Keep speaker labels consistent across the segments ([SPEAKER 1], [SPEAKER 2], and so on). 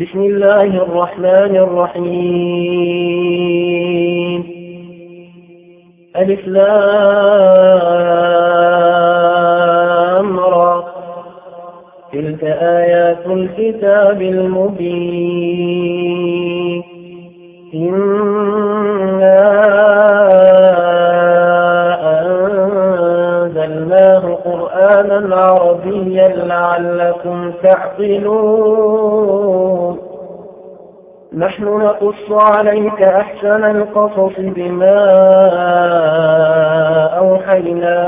[SPEAKER 1] بسم الله الرحمن الرحيم. ألف لام را. تلك آيات الكتاب المبين. قرآنا عربيا لعلكم تعقلون. نحن نقص عليك أحسن القصص بما أوحينا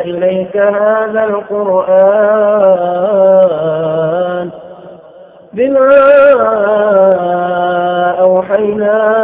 [SPEAKER 1] إليك هذا القرآن بما أوحينا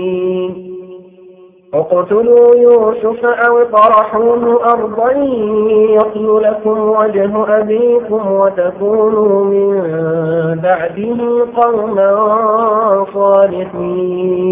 [SPEAKER 1] اقتلوا يوسف أو اطرحوه أرضا يخل لكم وجه أبيكم وتكونوا من بعده قوما صالحين.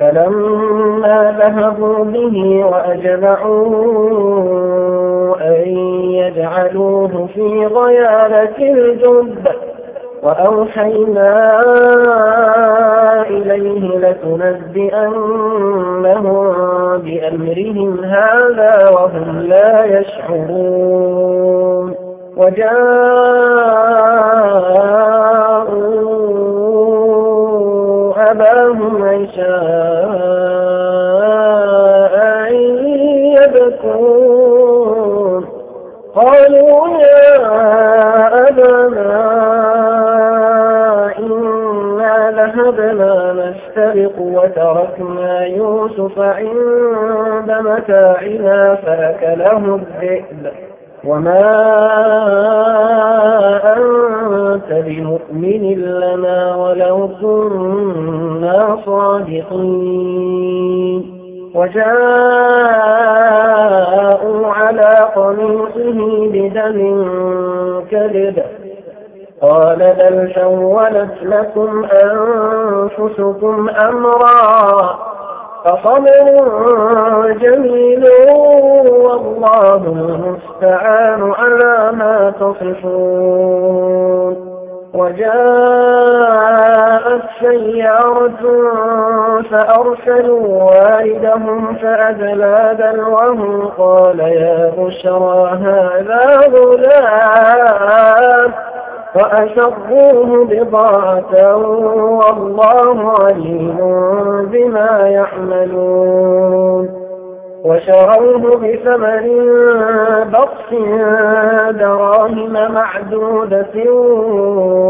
[SPEAKER 1] فلما ذهبوا به وأجمعوا أن يجعلوه في غيابة الجب وأوحينا إليه لتنبئنهم بأمرهم هذا وهم لا يشعرون. وجاءوا أباهم عشاء يبكون. قالوا يا أبانا إنا إنا ذهبنا نستبق وتركنا يوسف عند متاعنا فأكله الذئب. وما أنت بمؤمن لنا ولو كنا صادقين وجاءوا على قميصه بدم كذب قال بل سولت لكم أنفسكم أمرا فصبر جميل والله المستعان على ما تصفون. وجاءت سيارة فأرسلوا واردهم فأدلى دلوه قال يا بشرى هذا غلام. وأسروه بضاعة والله عليم بما يعملون. وشروه بثمن بطس دراهم معدودة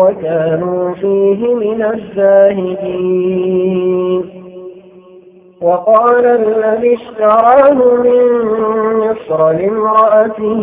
[SPEAKER 1] وكانوا فيه من الزاهدين. وقال الذي اشتراه من مصر لامرأته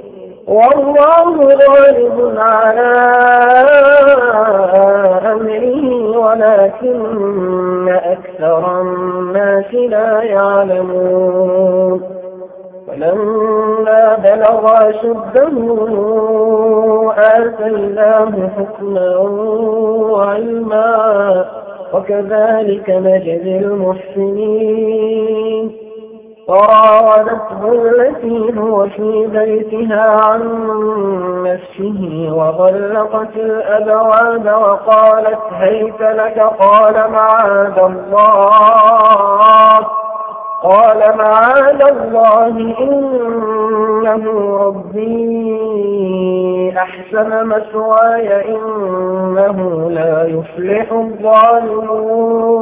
[SPEAKER 1] والله غالب على أمره ولكن أكثر الناس لا يعلمون. فلما بلغ أشده آتيناه حكما وعلما وكذلك نجزي المحسنين. وراودته التي هو في بيتها عن نفسه وغلقت الأبواب وقالت هيت لك قال معاذ الله. قال معاذ الله إنه ربي أحسن مثواي إنه لا يفلح الظالمون.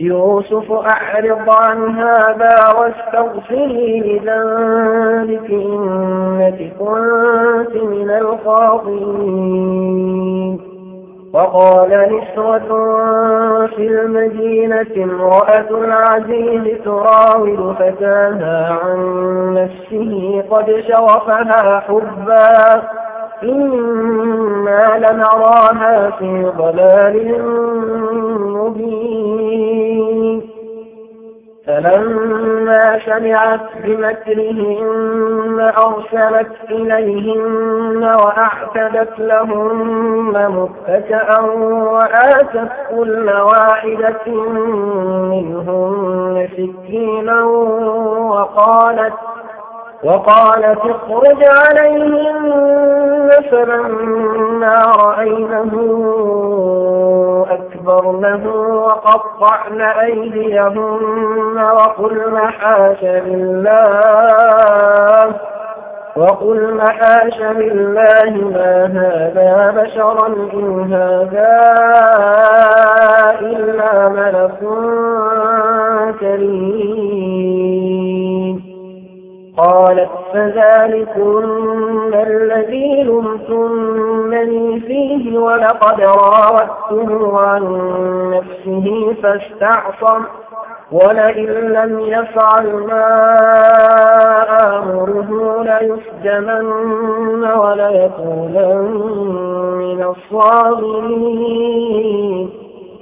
[SPEAKER 1] يوسف أعرض عن هذا واستغفري لذنبك إنك كنت من الخاطئين. وقال نسوة في المدينة امرأة العزيز تراود فتاها عن نفسه قد شرفها حبا. إنا لنراها في ضلال مبين. فلما سمعت بمكرهن أرسلت إليهن وأعتدت لهن متكأ وآتت كل واحدة منهن سكينا وقالت وقالت اخرج عليهم فلما رأينه أكبرنه وقطعن أيديهن وقلن حاش لله وقلن حاش لله ما هذا بشرا إن هذا إلا ملك كريم. قالت فذلكن الذي لمتنني فيه ولقد راودته عن نفسه فاستعصم ولئن لم يفعل ما آمره ليسجنن وليكونن من الصاغرين.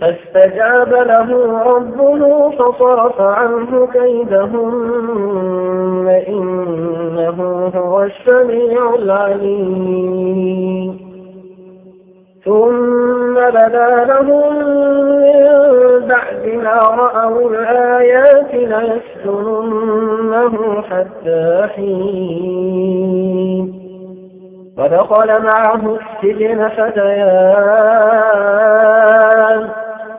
[SPEAKER 1] فاستجاب له ربه فصرف عنه كيدهن إنه هو السميع العليم. ثم بدا لهم من بعد ما رأوا الآيات ليسجننه حتى حين. ودخل معه السجن فتيان.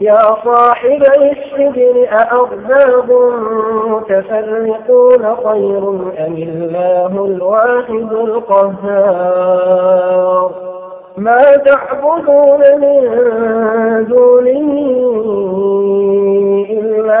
[SPEAKER 1] يا صاحب السجن أأرباب متفرقون خير أم الله الواحد القهار؟ ما تعبدون من دونه إلا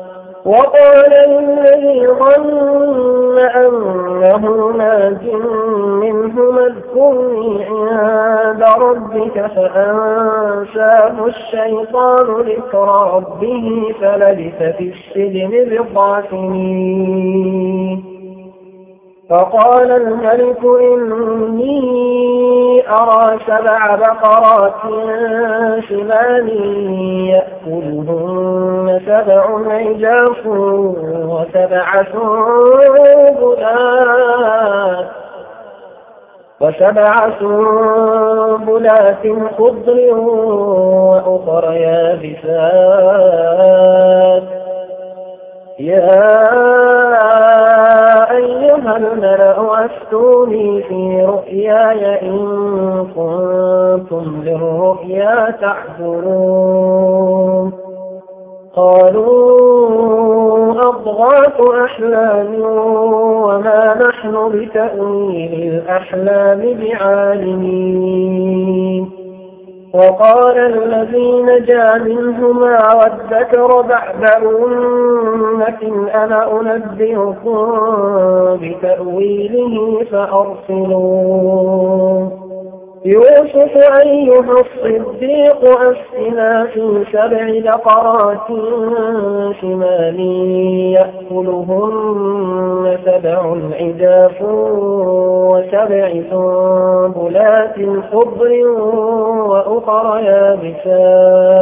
[SPEAKER 1] وقال الذي ظن أنه ناج منهما اذكرني عند ربك فأنساه الشيطان ذكر ربه فلبث في السجن بضع سنين. فقال الملك إني أرى سبع بقرات شمال يأكلهن سبع عجاف وسبع سنبلات وسبع سنبلات خضر وأخر يابسات يا أيها الملأ أفتوني في رؤياي إن كنتم للرؤيا تعبرون قالوا أضغاث أحلام وما نحن بتأويل الأحلام بعالمين. وقال الذي نجا منهما وادكر بعد أمة أنا أنبئكم بتأويله فأرسلون يوسف أيها الصديق أفتنا في سبع بقرات شمال يأكلهن سبع عجاف وسبع سنبلات خضر وأخر يابسات.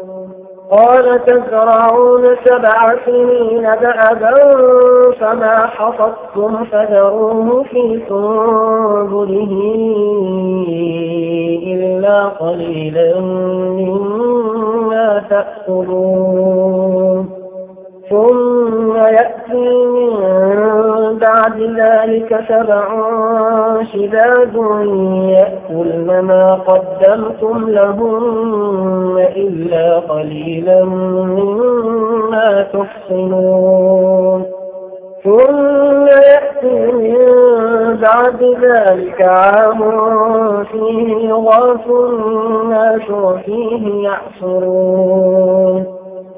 [SPEAKER 1] قال تزرعون سبع سنين دأبا فما حصدتم فذروه في سنبله إلا قليلا مما تأكلون. ثم يأتي من بعد ذلك سبع شداد يأكلن ما قدمتم لهن إلا قليلا مما تحصنون ثم يأتي من بعد ذلك عام فيه يغاث الناس وفيه يعصرون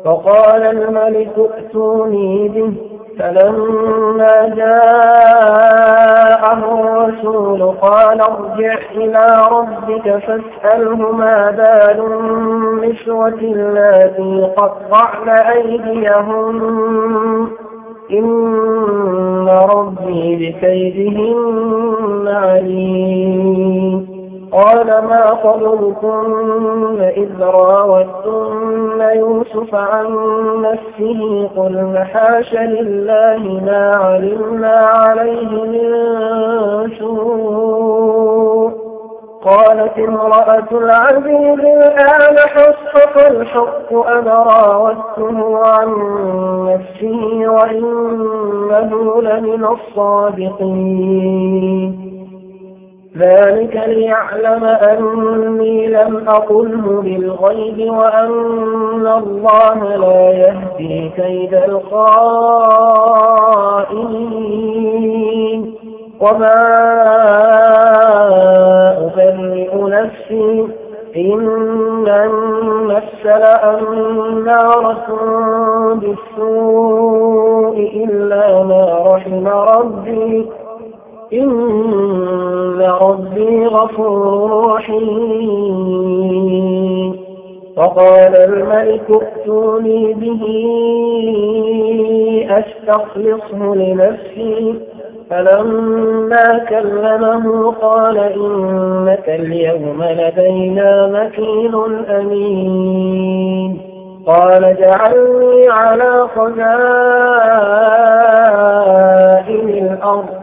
[SPEAKER 1] فقال الملك ائتوني به فلما جاءه الرسول قال ارجع إلى ربك فاسأله ما بال النسوة التي قطعن أيديهم. إن ربي بكيدهن عليم. قال ما خبركن إذ راوتن يوسف عن نفسه قلن حاش لله ما علمنا عليه من سوء. قالت امرأة العزيز الآن حصف الحق أنا راودته عن نفسه وإنه لمن الصادقين؟ ذلك ليعلم أني لم أقله بالغيب وأن الله لا يهدي كيد الخائنين. وما أبرئ نفسي إن النفس لأمارة بالسوء إلا ما رحم ربي. إن ربي غفور رحيم فقال الملك ائتوني به أستخلصه لنفسي فلما كلمه قال إنك اليوم لدينا مكين أمين قال جعلني على خزائن الأرض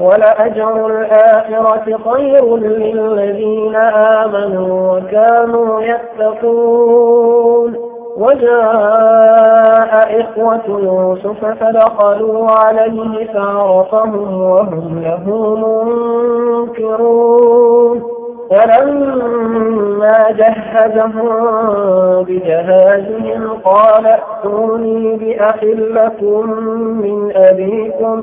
[SPEAKER 1] ولأجر الآخرة خير للذين آمنوا وكانوا يتقون. وجاء إخوة يوسف فدخلوا عليه فعرفهم وهم له منكرون. ولما جهزهم بجهازهم قال ائتوني بأخ لكم من أبيكم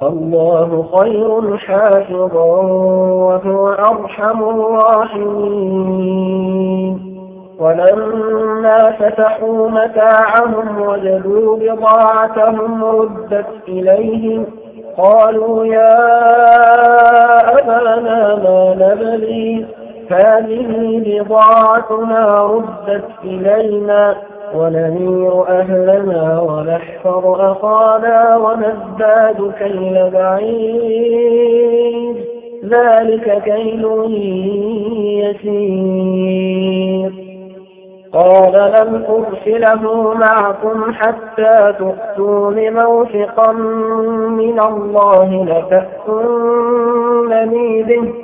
[SPEAKER 1] فالله خير حافظا وهو أرحم الراحمين. ولما فتحوا متاعهم وجدوا بضاعتهم ردت إليهم قالوا يا أبانا ما نبلي؟ هذه بضاعتنا ردت إلينا ونمير أهلنا ونحفظ أخانا ونزداد كيل بعيد ذلك كيل يسير. قال لم أرسله معكم حتى تؤتون موثقا من الله لتأتونني به.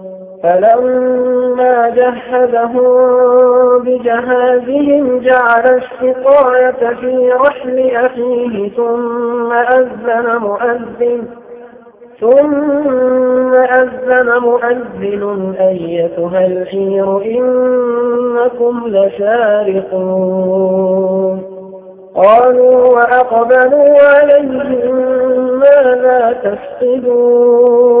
[SPEAKER 1] فلما جهزهم بجهازهم جعل السقاية في رحل أخيه ثم أذن مؤذن ثم أذن مؤذن أيتها الحير إنكم لسارقون قالوا وأقبلوا عليهم ماذا تفقدون؟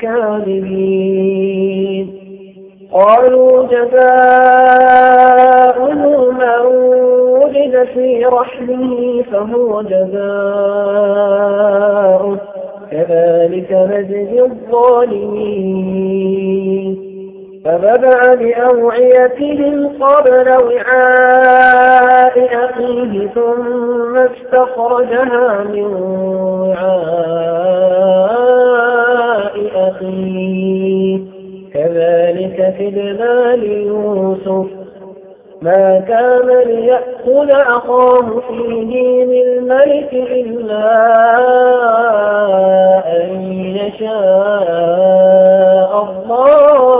[SPEAKER 1] كنتم كاذبين قالوا جزاؤه من وجد في رحمه فهو جزاؤه. كذلك نجزي الظالمين. فبدأ بأوعيتهم قبل وعاء أخيه ثم استخرجها من وعاء أخيه. كذلك كدنا ليوسف ما كان ليأخذ أخاه في دين الملك إلا أن يشاء الله.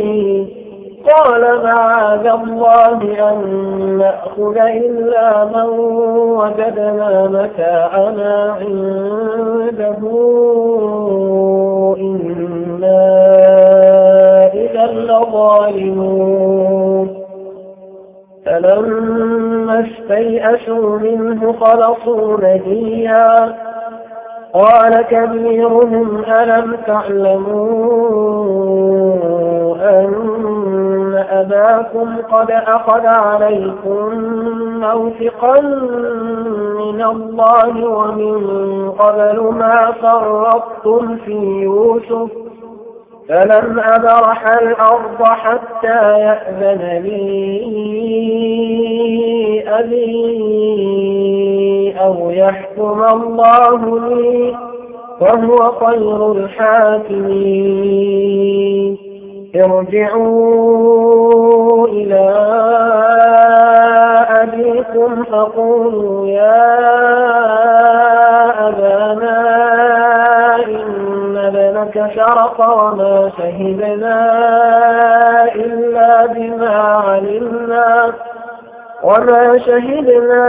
[SPEAKER 1] معاذ الله أن نأخذ إلا من وجدنا متاعنا عنده. إنا إذا لظالمون. فلما استيئسوا منه خلصوا نجيا. قال كبيرهم ألم تعلموا أن أباكم قد أخذ عليكم موثقا من الله ومن قبل ما فرطتم في يوسف فلم أبرح الأرض حتى يأذن لي أبي أو يحكم الله لي وهو خير الحاكمين. ارجعوا إلى أبيكم فقولوا يا أبانا إن ابنك سرق وما شهدنا إلا بما علمنا وما شهدنا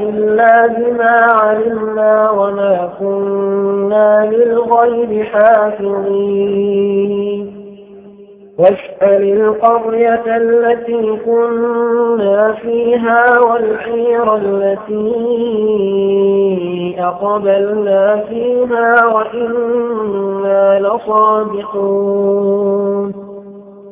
[SPEAKER 1] إلا بما علمنا وما كنا للغيب حافظين. واسأل القرية التي كنا فيها والعير التي أقبلنا فيها وإنا لصادقون.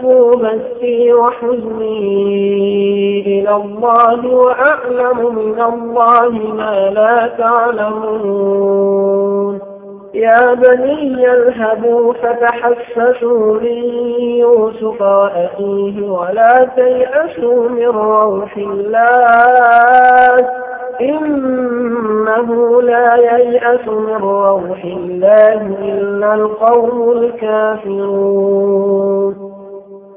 [SPEAKER 1] أشكو بثي وحزني إلى الله وأعلم من الله ما لا تعلمون. يا بني اذهبوا فتحسسوا من يوسف وأخيه ولا تيأسوا من روح الله. إنه لا ييأس من روح الله إلا القوم الكافرون.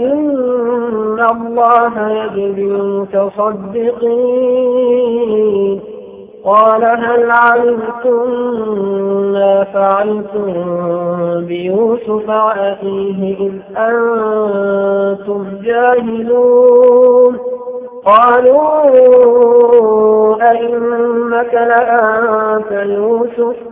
[SPEAKER 1] إن الله يجزي المتصدقين. قال هل علمتم ما فعلتم بيوسف وأخيه إذ أنتم جاهلون؟ قالوا أئنك لأنت يوسف؟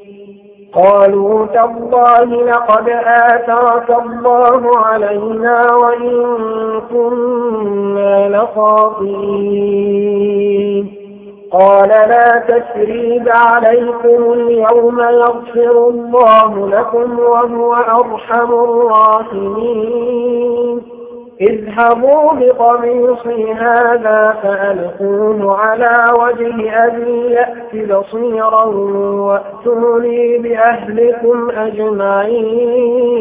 [SPEAKER 1] قالوا تالله لقد آثرك الله علينا وإن كنا لخاطئين. قال لا تسريب عليكم اليوم يغفر الله لكم وهو أرحم الراحمين. اذهبوا بقميصي هذا فألقوه على وجه أبي يأت بصيرا وأتوني بأهلكم أجمعين.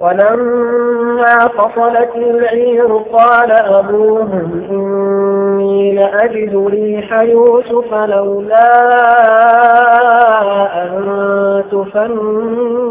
[SPEAKER 1] ولما فصلت العير قال أبوهم إني لأجد ريح يوسف لولا أن تفندون.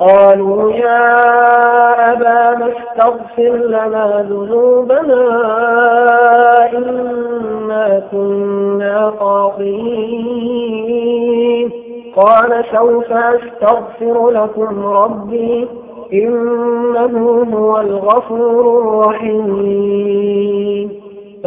[SPEAKER 1] قالوا يا أبانا استغفر لنا ذنوبنا إنا كنا خاطئين. قال سوف أستغفر لكم ربي إنه هو الغفور الرحيم.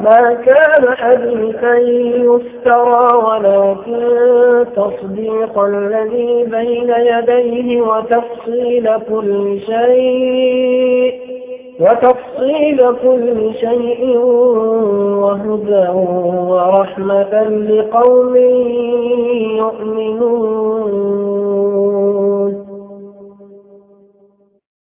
[SPEAKER 1] ما كان حديثا يفترى ولكن تصديق الذي بين يديه وتفصيل كل شيء وتفصيل كل شيء وهدى ورحمة لقوم يؤمنون.